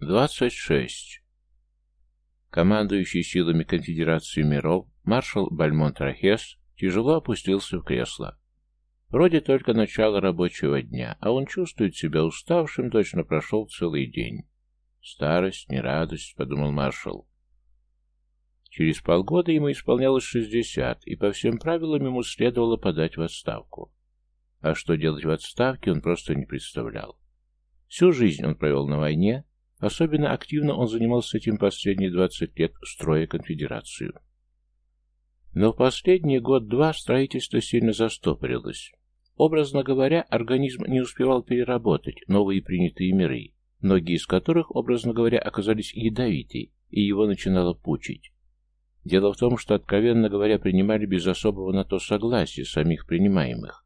26. Командующий силами Конфедерации миров, маршал Бальмонт Рахес тяжело опустился в кресло. Вроде только начало рабочего дня, а он чувствует себя уставшим, точно прошел целый день. «Старость, не радость», — подумал маршал. Через полгода ему исполнялось шестьдесят, и по всем правилам ему следовало подать в отставку. А что делать в отставке, он просто не представлял. Всю жизнь он провел на войне, особенно активно он занимался этим последние 20 лет, строя конфедерацию. Но в последний год-два строительство сильно застопорилось. Образно говоря, организм не успевал переработать новые принятые миры, многие из которых, образно говоря, оказались ядовиты, и его начинало пучить. Дело в том, что, откровенно говоря, принимали без особого на то согласия самих принимаемых.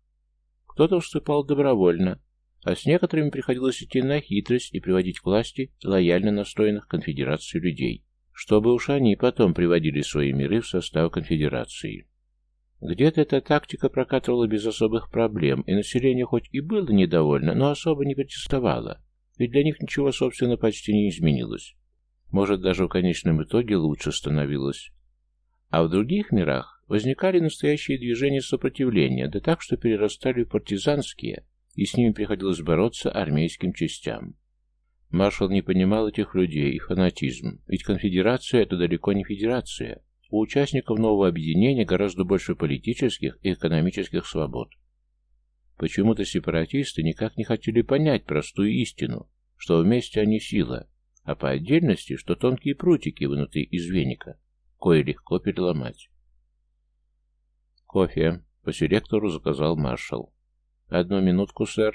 Кто-то вступал добровольно, а с некоторыми приходилось идти на хитрость и приводить к власти лояльно настроенных конфедерацию людей, чтобы уж они потом приводили свои миры в состав конфедерации. Где-то эта тактика прокатывала без особых проблем, и население хоть и было недовольно, но особо не протестовало, ведь для них ничего, собственно, почти не изменилось. Может, даже в конечном итоге лучше становилось. А в других мирах возникали настоящие движения сопротивления, да так, что перерастали в партизанские, и с ними приходилось бороться армейским частям. Маршал не понимал этих людей и фанатизм, ведь конфедерация – это далеко не федерация. У участников нового объединения гораздо больше политических и экономических свобод. Почему-то сепаратисты никак не хотели понять простую истину, что вместе они сила, а по отдельности, что тонкие прутики, вынутые из веника, кое легко переломать. «Кофе», — по селектору заказал маршал. «Одну минутку, сэр».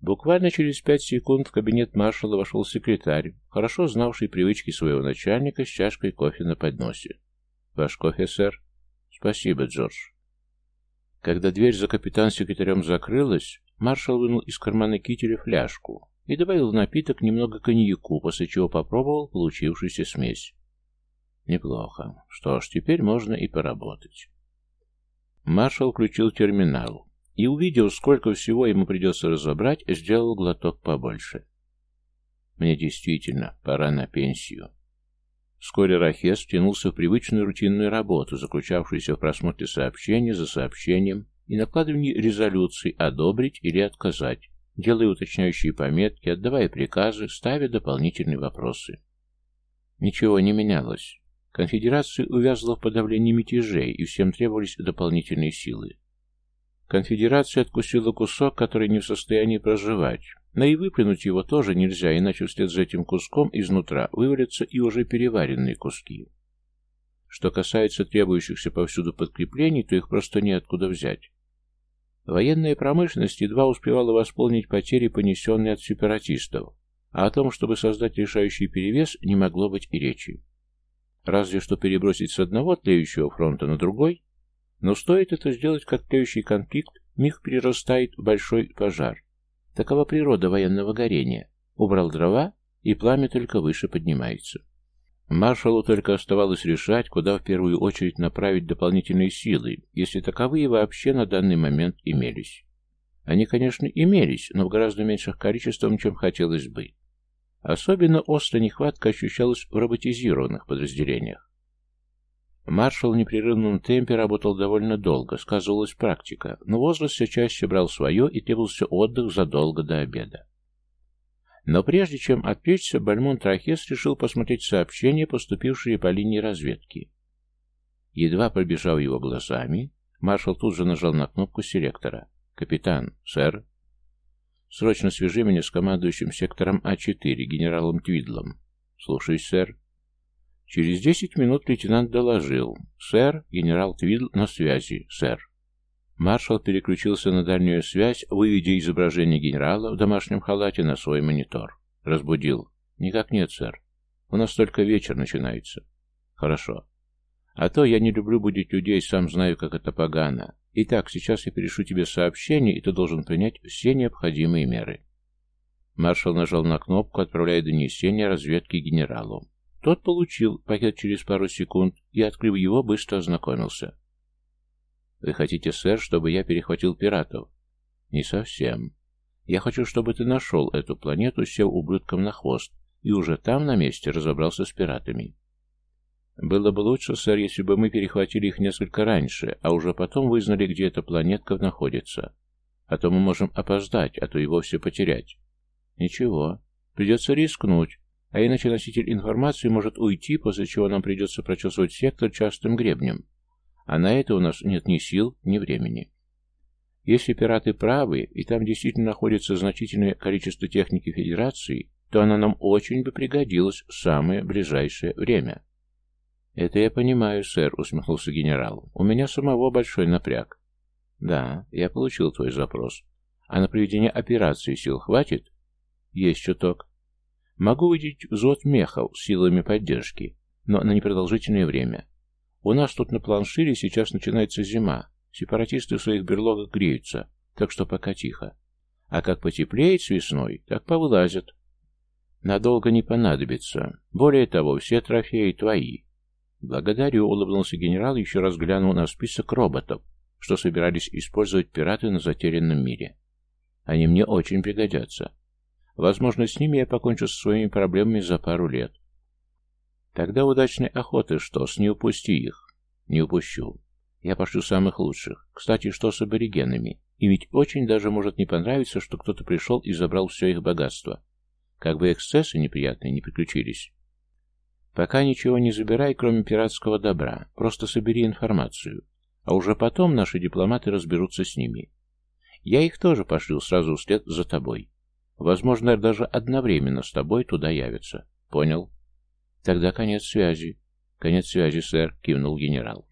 Буквально через пять секунд в кабинет маршала вошел секретарь, хорошо знавший привычки своего начальника с чашкой кофе на подносе. «Ваш кофе, сэр?» «Спасибо, Джордж». Когда дверь за капитан-секретарем закрылась, маршал вынул из кармана кителя фляжку и добавил в напиток немного коньяку, после чего попробовал получившуюся смесь. Неплохо. Что ж, теперь можно и поработать. Маршал включил терминал и, увидев, сколько всего ему придется разобрать, сделал глоток побольше. Мне действительно пора на пенсию. Вскоре Рахес втянулся в привычную рутинную работу, заключавшуюся в просмотре сообщения за сообщением и накладывании резолюций одобрить или отказать, делая уточняющие пометки, отдавая приказы, ставя дополнительные вопросы. Ничего не менялось. Конфедерация увязла в подавлении мятежей, и всем требовались дополнительные силы. Конфедерация откусила кусок, который не в состоянии проживать. Но и выплюнуть его тоже нельзя, иначе вслед за этим куском изнутра вывалятся и уже переваренные куски. Что касается требующихся повсюду подкреплений, то их просто неоткуда взять. Военная промышленность едва успевала восполнить потери, понесенные от сепаратистов, а о том, чтобы создать решающий перевес, не могло быть и речи. Разве что перебросить с одного тлеющего фронта на другой, но стоит это сделать, как тлеющий конфликт миг перерастает в большой пожар. Такова природа военного горения. Убрал дрова, и пламя только выше поднимается. Маршалу только оставалось решать, куда в первую очередь направить дополнительные силы, если таковые вообще на данный момент имелись. Они, конечно, имелись, но в гораздо меньших количествах, чем хотелось бы. Особенно острая нехватка ощущалась в роботизированных подразделениях. Маршал в непрерывном темпе работал довольно долго, сказывалась практика, но возраст все чаще брал свое и требовался отдых задолго до обеда. Но прежде чем отвлечься, Бальмон Трахес решил посмотреть сообщения, поступившие по линии разведки. Едва пробежав его глазами, маршал тут же нажал на кнопку селектора. «Капитан, сэр, срочно свяжи меня с командующим сектором А4, генералом Твидлом». «Слушаюсь, сэр». Через десять минут лейтенант доложил. «Сэр, генерал Твидл на связи, сэр». Маршал переключился на дальнюю связь, выведя изображение генерала в домашнем халате на свой монитор. Разбудил. «Никак нет, сэр. У нас только вечер начинается». «Хорошо. А то я не люблю будить людей, сам знаю, как это погано. Итак, сейчас я перешлю тебе сообщение, и ты должен принять все необходимые меры». Маршал нажал на кнопку, отправляя донесение разведки генералу. Тот получил пакет через пару секунд и, открыв его, быстро ознакомился. «Вы хотите, сэр, чтобы я перехватил пиратов?» «Не совсем. Я хочу, чтобы ты нашел эту планету, сел ублюдком на хвост, и уже там, на месте, разобрался с пиратами. Было бы лучше, сэр, если бы мы перехватили их несколько раньше, а уже потом вызнали, где эта планетка находится. А то мы можем опоздать, а то и вовсе потерять. Ничего, придется рискнуть, а иначе носитель информации может уйти, после чего нам придется прочесывать сектор частым гребнем. А на это у нас нет ни сил, ни времени. Если пираты правы, и там действительно находится значительное количество техники Федерации, то она нам очень бы пригодилась в самое ближайшее время. «Это я понимаю, сэр», — усмехнулся генерал. «У меня самого большой напряг». «Да, я получил твой запрос. А на проведение операции сил хватит?» «Есть чуток. Могу выделить взвод мехов силами поддержки, но на непродолжительное время. У нас тут на планшире сейчас начинается зима. Сепаратисты в своих берлогах греются, так что пока тихо. А как потеплеет с весной, так повылазят. Надолго не понадобится. Более того, все трофеи твои. «Благодарю», — улыбнулся генерал, еще раз глянул на список роботов, что собирались использовать пираты на затерянном мире. «Они мне очень пригодятся. Возможно, с ними я покончу со своими проблемами за пару лет. Тогда удачной охоты, что с не упусти их. Не упущу. Я пошлю самых лучших. Кстати, что с аборигенами? И ведь очень даже может не понравиться, что кто-то пришел и забрал все их богатство. Как бы эксцессы неприятные не приключились. Пока ничего не забирай, кроме пиратского добра. Просто собери информацию. А уже потом наши дипломаты разберутся с ними. Я их тоже пошлю сразу вслед за тобой. Возможно, даже одновременно с тобой туда явятся. Понял? Тогда конец связи. Конец связи, сэр, кивнул генерал.